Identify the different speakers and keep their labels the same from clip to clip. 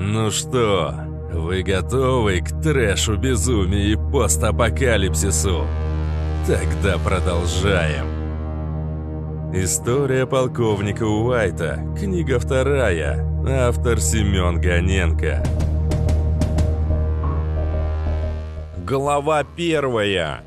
Speaker 1: Ну что, вы готовы к трэшу, безумию и постапокалипсису? Тогда продолжаем. История полковника Уайта. Книга вторая. Автор Семен Гоненко.
Speaker 2: Глава первая.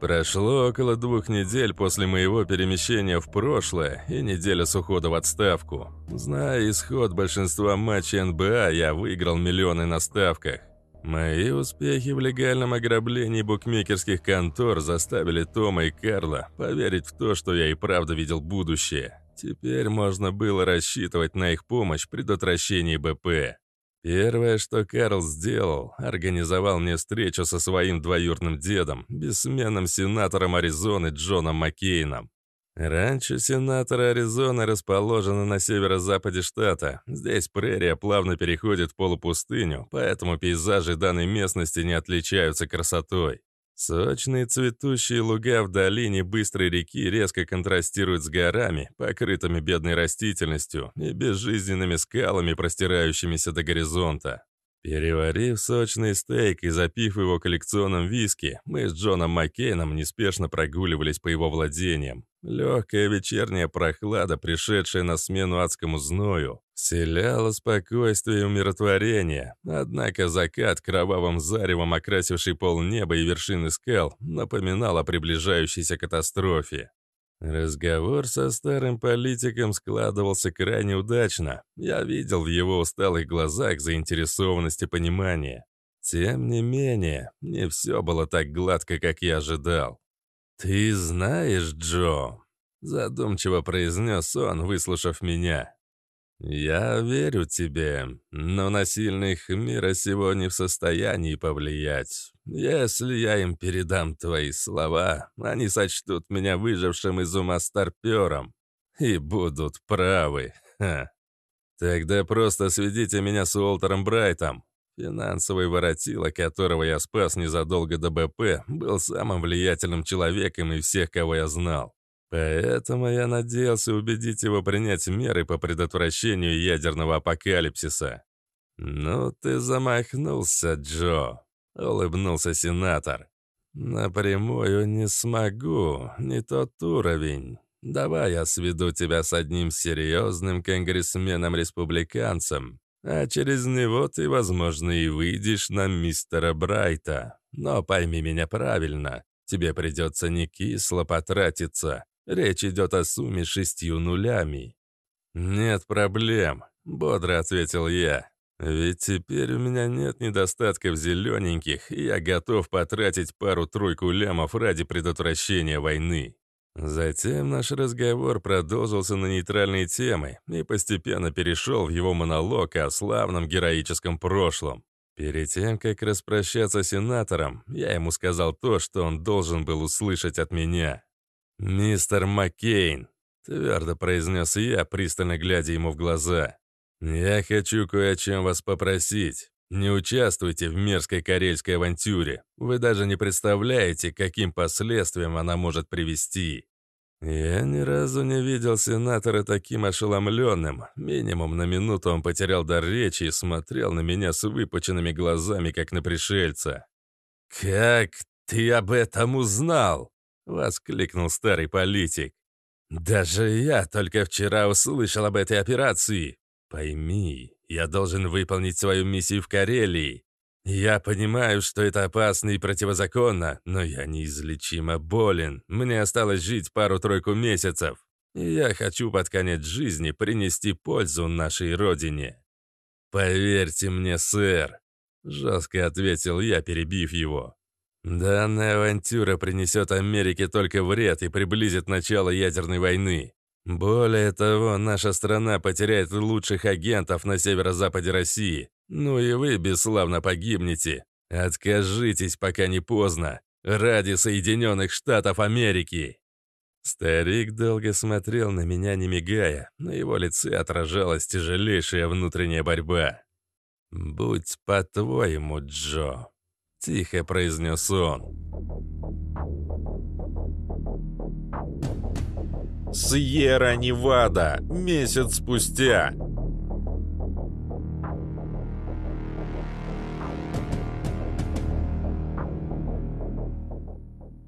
Speaker 1: Прошло около двух недель после моего перемещения в прошлое и неделя с ухода в отставку. Зная исход большинства матчей НБА, я выиграл миллионы на ставках. Мои успехи в легальном ограблении букмекерских контор заставили Тома и Карла поверить в то, что я и правда видел будущее. Теперь можно было рассчитывать на их помощь в предотвращении БП. Первое, что Карл сделал, организовал мне встречу со своим двоюродным дедом, бессменным сенатором Аризоны Джоном Маккейном. Раньше сенатора Аризоны расположено на северо-западе штата. Здесь прерия плавно переходит в полупустыню, поэтому пейзажи данной местности не отличаются красотой. Сочные цветущие луга в долине быстрой реки резко контрастируют с горами, покрытыми бедной растительностью и безжизненными скалами, простирающимися до горизонта. Переварив сочный стейк и запив его коллекционным виски, мы с Джоном Маккейном неспешно прогуливались по его владениям. Легкая вечерняя прохлада, пришедшая на смену адскому зною, вселяла спокойствие и умиротворение. Однако закат, кровавым заревом окрасивший полнеба и вершины скал, напоминал о приближающейся катастрофе. Разговор со старым политиком складывался крайне удачно. Я видел в его усталых глазах заинтересованность и понимание. Тем не менее, не все было так гладко, как я ожидал. «Ты знаешь, Джо?» — задумчиво произнес он, выслушав меня. «Я верю тебе, но на сильных мира сего не в состоянии повлиять. Если я им передам твои слова, они сочтут меня выжившим из ума старпером и будут правы. Ха. Тогда просто сведите меня с Уолтером Брайтом. Финансовый воротило, которого я спас незадолго до БП, был самым влиятельным человеком из всех, кого я знал. Поэтому я надеялся убедить его принять меры по предотвращению ядерного апокалипсиса. «Ну ты замахнулся, Джо», — улыбнулся сенатор. «Напрямую не смогу, не тот уровень. Давай я сведу тебя с одним серьезным конгрессменом-республиканцем, а через него ты, возможно, и выйдешь на мистера Брайта. Но пойми меня правильно, тебе придется не кисло потратиться, Речь идет о сумме шестью нулями. «Нет проблем», — бодро ответил я. «Ведь теперь у меня нет недостатков зелененьких, и я готов потратить пару-тройку лямов ради предотвращения войны». Затем наш разговор продолжился на нейтральные темы и постепенно перешел в его монолог о славном героическом прошлом. Перед тем, как распрощаться с сенатором, я ему сказал то, что он должен был услышать от меня. «Мистер Маккейн», — твердо произнес я, пристально глядя ему в глаза, «я хочу кое о чем вас попросить. Не участвуйте в мерзкой карельской авантюре. Вы даже не представляете, каким последствиям она может привести». Я ни разу не видел сенатора таким ошеломленным. Минимум на минуту он потерял дар речи и смотрел на меня с выпученными глазами, как на пришельца. «Как ты об этом узнал?» Воскликнул старый политик. «Даже я только вчера услышал об этой операции. Пойми, я должен выполнить свою миссию в Карелии. Я понимаю, что это опасно и противозаконно, но я неизлечимо болен. Мне осталось жить пару-тройку месяцев. Я хочу под конец жизни принести пользу нашей родине. Поверьте мне, сэр, жестко ответил я, перебив его. Данная авантюра принесет Америке только вред и приблизит начало ядерной войны. Более того, наша страна потеряет лучших агентов на северо-западе России. Ну и вы бесславно погибнете. Откажитесь, пока не поздно. Ради Соединенных Штатов Америки. Старик долго смотрел на меня, не мигая. На его лице отражалась тяжелейшая внутренняя борьба. «Будь по-твоему, Джо», — тихо произнес он.
Speaker 2: Сьерра-Невада месяц спустя.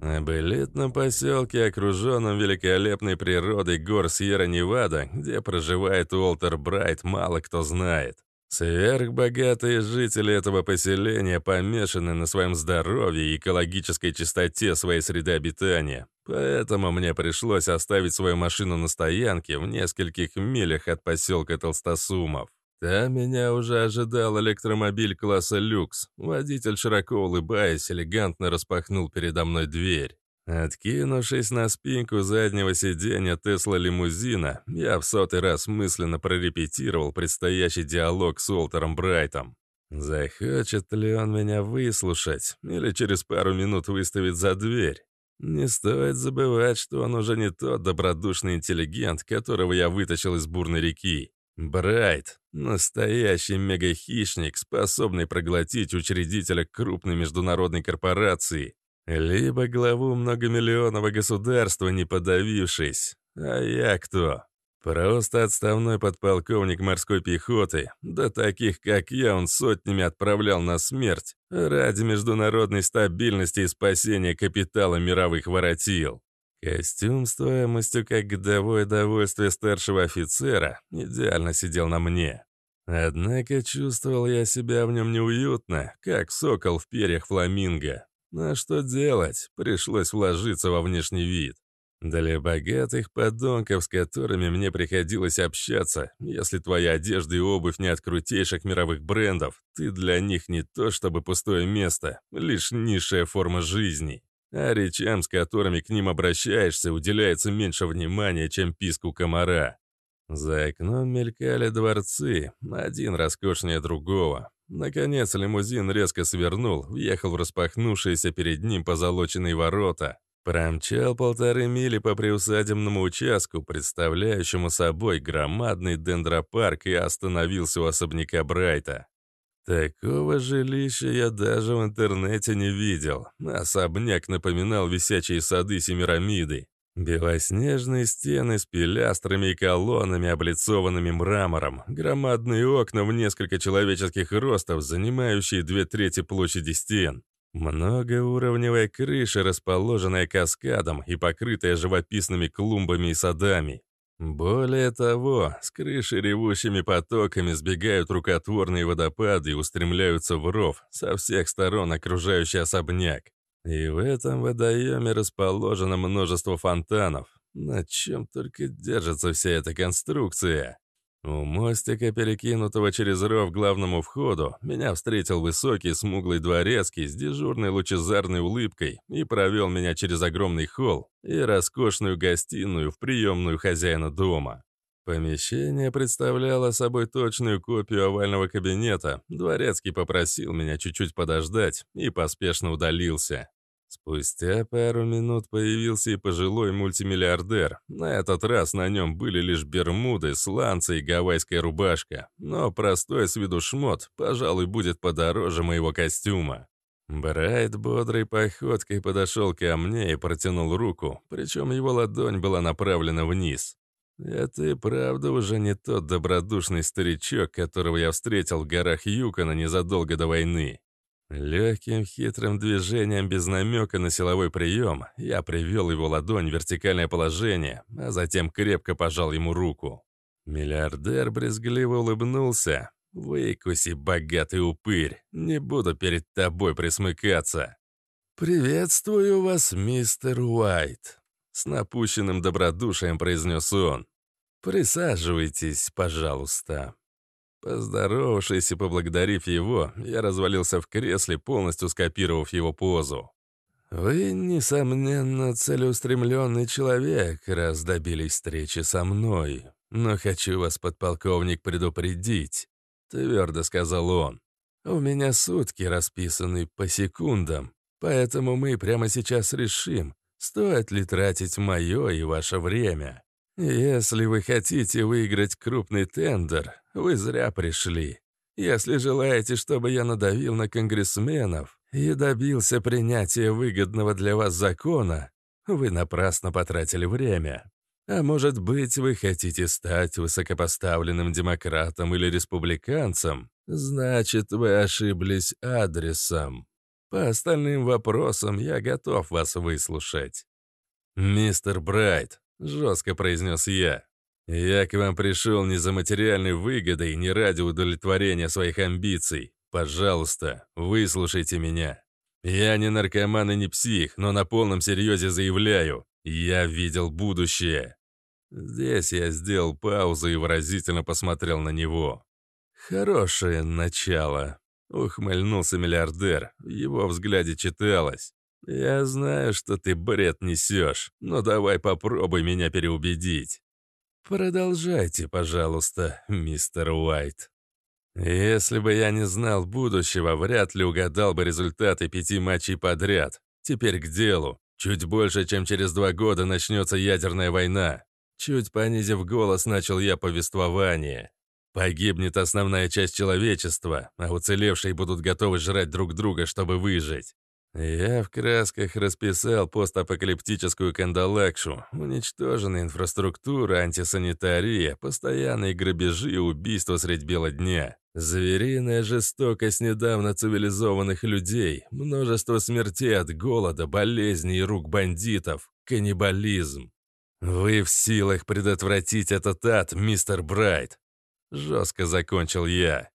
Speaker 1: Об элитном поселке, окруженном великолепной природой гор Сьерра-Невада, где проживает Уолтер Брайт, мало кто знает. Сверхбогатые жители этого поселения помешаны на своем здоровье и экологической чистоте своей среды обитания. Поэтому мне пришлось оставить свою машину на стоянке в нескольких милях от поселка Толстосумов. Там меня уже ожидал электромобиль класса люкс. Водитель, широко улыбаясь, элегантно распахнул передо мной дверь. Откинувшись на спинку заднего сиденья Тесла-лимузина, я в сотый раз мысленно прорепетировал предстоящий диалог с Уолтером Брайтом. Захочет ли он меня выслушать или через пару минут выставит за дверь? Не стоит забывать, что он уже не тот добродушный интеллигент, которого я вытащил из бурной реки. Брайт — настоящий мегахищник, способный проглотить учредителя крупной международной корпорации, либо главу многомиллионного государства, не подавившись. А я кто? Просто отставной подполковник морской пехоты. Да таких, как я, он сотнями отправлял на смерть ради международной стабильности и спасения капитала мировых воротил. Костюм стоимостью как годовое довольствие старшего офицера идеально сидел на мне. Однако чувствовал я себя в нем неуютно, как сокол в перьях фламинго. А что делать? Пришлось вложиться во внешний вид. Для богатых подонков, с которыми мне приходилось общаться, если твоя одежда и обувь не от крутейших мировых брендов, ты для них не то чтобы пустое место, лишь низшая форма жизни а речам, с которыми к ним обращаешься, уделяется меньше внимания, чем писку комара. За окном мелькали дворцы, один роскошнее другого. Наконец лимузин резко свернул, въехал в распахнувшиеся перед ним позолоченные ворота. Промчал полторы мили по приусадебному участку, представляющему собой громадный дендропарк, и остановился у особняка Брайта. Такого жилища я даже в интернете не видел. Особняк напоминал висячие сады Семирамиды. Белоснежные стены с пилястрами и колоннами, облицованными мрамором, громадные окна в несколько человеческих ростов, занимающие две трети площади стен. Многоуровневая крыша, расположенная каскадом и покрытая живописными клумбами и садами. Более того, с крыши ревущими потоками сбегают рукотворные водопады и устремляются в ров со всех сторон окружающий особняк. И в этом водоеме расположено множество фонтанов. На чем только держится вся эта конструкция. У мостика, перекинутого через ров к главному входу, меня встретил высокий смуглый дворецкий с дежурной лучезарной улыбкой и провел меня через огромный холл и роскошную гостиную в приемную хозяина дома. Помещение представляло собой точную копию овального кабинета. Дворецкий попросил меня чуть-чуть подождать и поспешно удалился. Спустя пару минут появился и пожилой мультимиллиардер. На этот раз на нем были лишь бермуды, сланцы и гавайская рубашка. Но простой с виду шмот, пожалуй, будет подороже моего костюма. Брайт бодрой походкой подошел ко мне и протянул руку, причем его ладонь была направлена вниз. Это и правда уже не тот добродушный старичок, которого я встретил в горах Юкона незадолго до войны. Легким хитрым движением без намека на силовой прием я привел его ладонь в вертикальное положение, а затем крепко пожал ему руку. Миллиардер брезгливо улыбнулся. «Выкуси, богатый упырь, не буду перед тобой присмыкаться». «Приветствую вас, мистер Уайт», — с напущенным добродушием произнес он. «Присаживайтесь, пожалуйста». Поздоровавшись и поблагодарив его, я развалился в кресле, полностью скопировав его позу. «Вы, несомненно, целеустремленный человек, раз добились встречи со мной. Но хочу вас, подполковник, предупредить», — твердо сказал он. «У меня сутки расписаны по секундам, поэтому мы прямо сейчас решим, стоит ли тратить мое и ваше время. Если вы хотите выиграть крупный тендер, вы зря пришли. Если желаете, чтобы я надавил на конгрессменов и добился принятия выгодного для вас закона, вы напрасно потратили время. А может быть, вы хотите стать высокопоставленным демократом или республиканцем? Значит, вы ошиблись адресом. По остальным вопросам я готов вас выслушать». «Мистер Брайт», — жестко произнес я, — «я к вам пришел не за материальной выгодой, не ради удовлетворения своих амбиций. Пожалуйста, выслушайте меня. Я не наркоман и не псих, но на полном серьезе заявляю, я видел будущее». Здесь я сделал паузу и выразительно посмотрел на него. «Хорошее начало», — ухмыльнулся миллиардер. В его взгляде читалось. «Я знаю, что ты бред несешь, но давай попробуй меня переубедить». «Продолжайте, пожалуйста, мистер Уайт». «Если бы я не знал будущего, вряд ли угадал бы результаты пяти матчей подряд. Теперь к делу. Чуть больше, чем через два года начнется ядерная война. Чуть понизив голос, начал я повествование. Погибнет основная часть человечества, а уцелевшие будут готовы жрать друг друга, чтобы выжить. Я в красках расписал постапокалиптическую кандалакшу, уничтоженная инфраструктура, антисанитария, постоянные грабежи и убийства средь бела дня, звериная жестокость недавно цивилизованных людей, множество смертей от голода, болезней и рук бандитов, каннибализм. Вы в силах предотвратить этот ад, мистер Брайт. Жестко закончил я.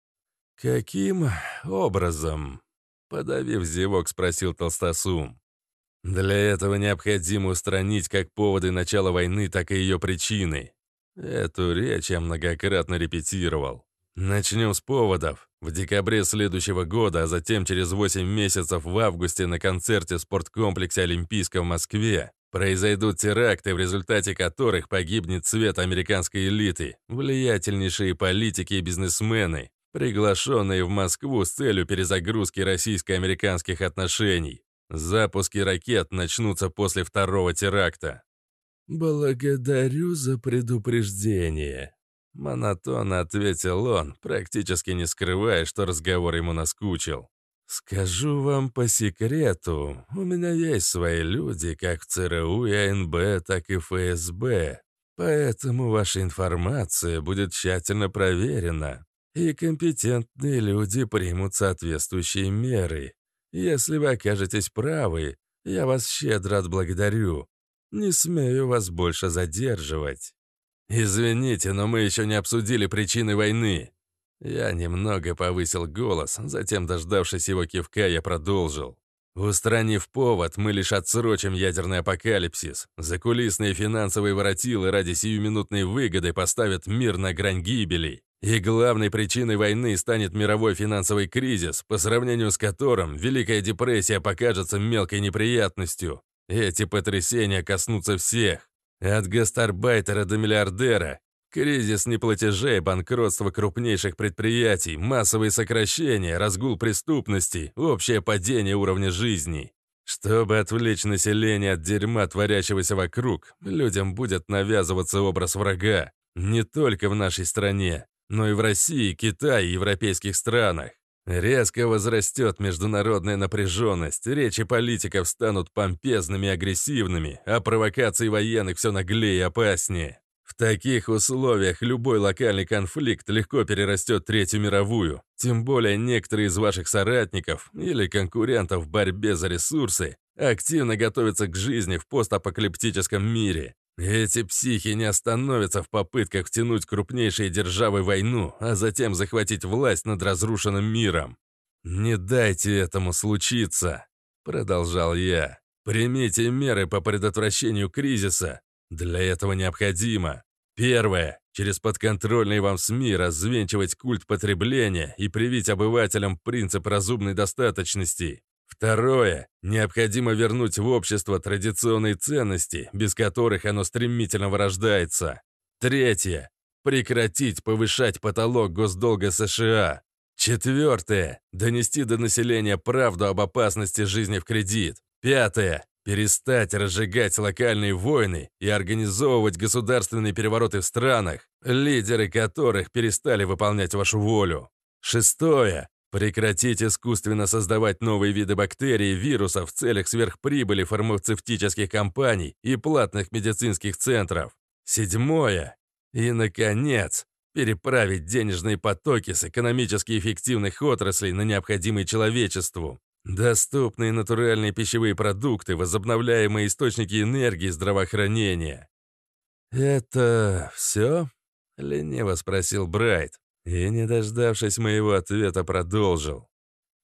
Speaker 1: Каким образом? Подавив зевок, спросил Толстосум. Для этого необходимо устранить как поводы начала войны, так и ее причины. Эту речь я многократно репетировал. Начнем с поводов. В декабре следующего года, а затем через 8 месяцев в августе на концерте в спорткомплексе «Олимпийском» в Москве произойдут теракты, в результате которых погибнет цвет американской элиты, влиятельнейшие политики и бизнесмены, приглашенные в Москву с целью перезагрузки российско-американских отношений. Запуски ракет начнутся после второго теракта. «Благодарю за предупреждение», — монотонно ответил он, практически не скрывая, что разговор ему наскучил. «Скажу вам по секрету, у меня есть свои люди, как в ЦРУ и АНБ, так и ФСБ, поэтому ваша информация будет тщательно проверена и компетентные люди примут соответствующие меры. Если вы окажетесь правы, я вас щедро отблагодарю. Не смею вас больше задерживать. Извините, но мы еще не обсудили причины войны. Я немного повысил голос, затем, дождавшись его кивка, я продолжил. Устранив повод, мы лишь отсрочим ядерный апокалипсис. Закулисные финансовые воротилы ради сиюминутной выгоды поставят мир на грань гибели. И главной причиной войны станет мировой финансовый кризис, по сравнению с которым Великая депрессия покажется мелкой неприятностью. Эти потрясения коснутся всех. От гастарбайтера до миллиардера. Кризис неплатежей, банкротство крупнейших предприятий, массовые сокращения, разгул преступности, общее падение уровня жизни. Чтобы отвлечь население от дерьма, творящегося вокруг, людям будет навязываться образ врага. Не только в нашей стране но и в России, Китае и европейских странах. Резко возрастет международная напряженность, речи политиков станут помпезными и агрессивными, а провокации военных все наглее и опаснее. В таких условиях любой локальный конфликт легко перерастет Третью мировую, тем более некоторые из ваших соратников или конкурентов в борьбе за ресурсы активно готовятся к жизни в постапокалиптическом мире. Эти психи не остановятся в попытках втянуть крупнейшие державы войну, а затем захватить власть над разрушенным миром. «Не дайте этому случиться», — продолжал я. «Примите меры по предотвращению кризиса. Для этого необходимо. Первое. Через подконтрольные вам СМИ развенчивать культ потребления и привить обывателям принцип разумной достаточности. Второе. Необходимо вернуть в общество традиционные ценности, без которых оно стремительно вырождается. Третье. Прекратить повышать потолок госдолга США. Четвертое. Донести до населения правду об опасности жизни в кредит. Пятое. Перестать разжигать локальные войны и организовывать государственные перевороты в странах, лидеры которых перестали выполнять вашу волю. Шестое. Прекратить искусственно создавать новые виды бактерий и вирусов в целях сверхприбыли фармацевтических компаний и платных медицинских центров. Седьмое. И, наконец, переправить денежные потоки с экономически эффективных отраслей на необходимые человечеству. Доступные натуральные пищевые продукты, возобновляемые источники энергии, здравоохранения. «Это все?» — лениво спросил Брайт. И, не дождавшись моего ответа, продолжил.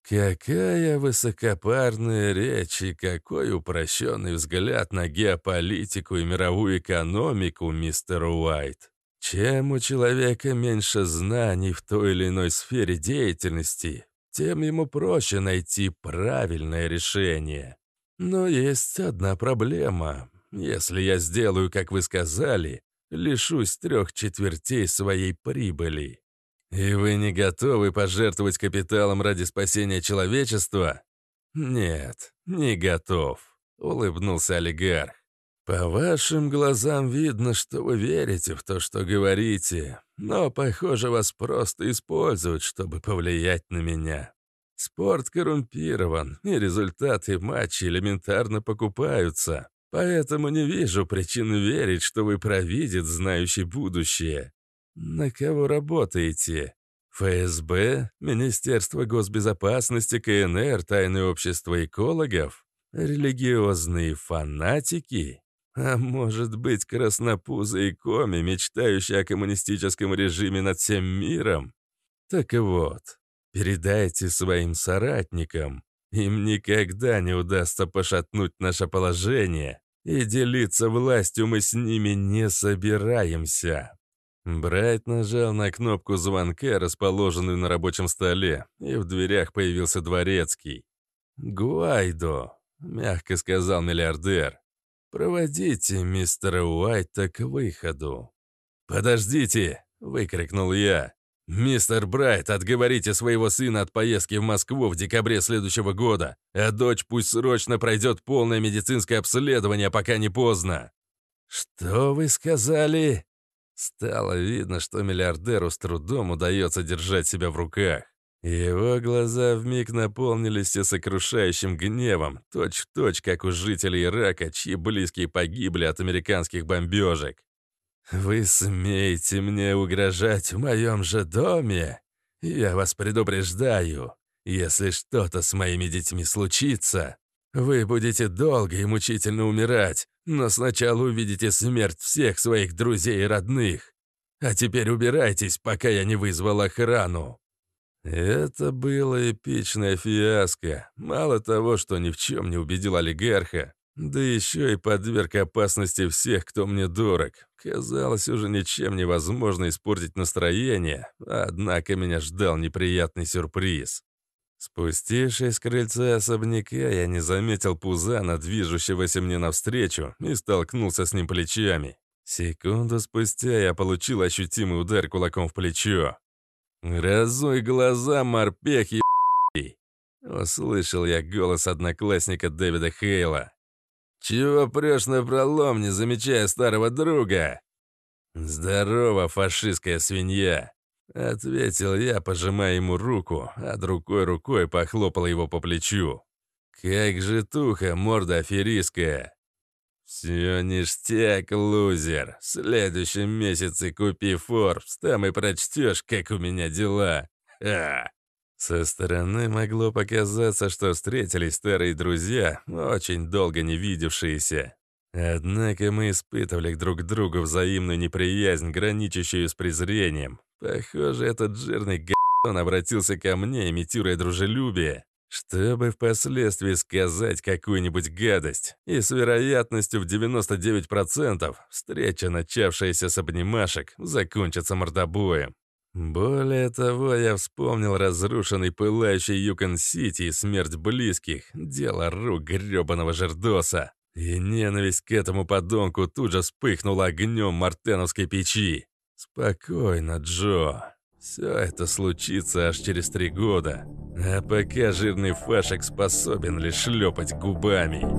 Speaker 1: Какая высокопарная речь и какой упрощенный взгляд на геополитику и мировую экономику, мистер Уайт. Чем у человека меньше знаний в той или иной сфере деятельности, тем ему проще найти правильное решение. Но есть одна проблема. Если я сделаю, как вы сказали, лишусь трех четвертей своей прибыли. «И вы не готовы пожертвовать капиталом ради спасения человечества?» «Нет, не готов», — улыбнулся олигарх. «По вашим глазам видно, что вы верите в то, что говорите, но, похоже, вас просто используют, чтобы повлиять на меня. Спорт коррумпирован, и результаты матча элементарно покупаются, поэтому не вижу причин верить, что вы провидец, знающий будущее. «На кого работаете? ФСБ? Министерство госбезопасности, КНР, Тайное общество экологов? Религиозные фанатики? А может быть, краснопузые коми, мечтающие о коммунистическом режиме над всем миром? Так вот, передайте своим соратникам. Им никогда не удастся пошатнуть наше положение, и делиться властью мы с ними не собираемся. Брайт нажал на кнопку звонка, расположенную на рабочем столе, и в дверях появился дворецкий. «Гуайдо», — мягко сказал миллиардер, — «проводите мистера Уайта к выходу». «Подождите!» — выкрикнул я. «Мистер Брайт, отговорите своего сына от поездки в Москву в декабре следующего года, а дочь пусть срочно пройдет полное медицинское обследование, пока не поздно». «Что вы сказали?» Стало видно, что миллиардеру с трудом удается держать себя в руках. Его глаза вмиг наполнились сокрушающим гневом, точь-в-точь, точь, как у жителей Ирака, чьи близкие погибли от американских бомбежек. «Вы смеете мне угрожать в моем же доме? Я вас предупреждаю, если что-то с моими детьми случится, вы будете долго и мучительно умирать, но сначала увидите смерть всех своих друзей и родных. А теперь убирайтесь, пока я не вызвал охрану». Это было эпичная фиаско. Мало того, что ни в чем не убедил олигарха, да еще и подверг опасности всех, кто мне дорог. Казалось, уже ничем невозможно испортить настроение, однако меня ждал неприятный сюрприз. Спустившись с крыльца особняка, я не заметил Пузана, движущегося мне навстречу, и столкнулся с ним плечами. Секунду спустя я получил ощутимый удар кулаком в плечо. «Разуй глаза, морпех, еб***й!» Услышал я голос одноклассника Дэвида Хейла. «Чего прешь на пролом, не замечая старого друга?» «Здорово, фашистская свинья!» Ответил я, пожимая ему руку, а другой рукой похлопал его по плечу. «Как же туха, морда аферистская!» «Все ништяк, лузер. В следующем месяце купи Форбс, там и прочтешь, как у меня дела. Ха!» Со стороны могло показаться, что встретились старые друзья, очень долго не видевшиеся. Однако мы испытывали друг к другу взаимную неприязнь, граничащую с презрением. Похоже, этот жирный г***н обратился ко мне, имитируя дружелюбие, чтобы впоследствии сказать какую-нибудь гадость. И с вероятностью в 99% встреча, начавшаяся с обнимашек, закончится мордобоем. Более того, я вспомнил разрушенный пылающий Юкон-Сити и смерть близких, дело рук грёбаного жердоса. И ненависть к этому подонку тут же вспыхнула огнем мартеновской печи. «Спокойно, Джо. Все это случится аж через три года. А пока жирный фашек способен лишь шлепать губами».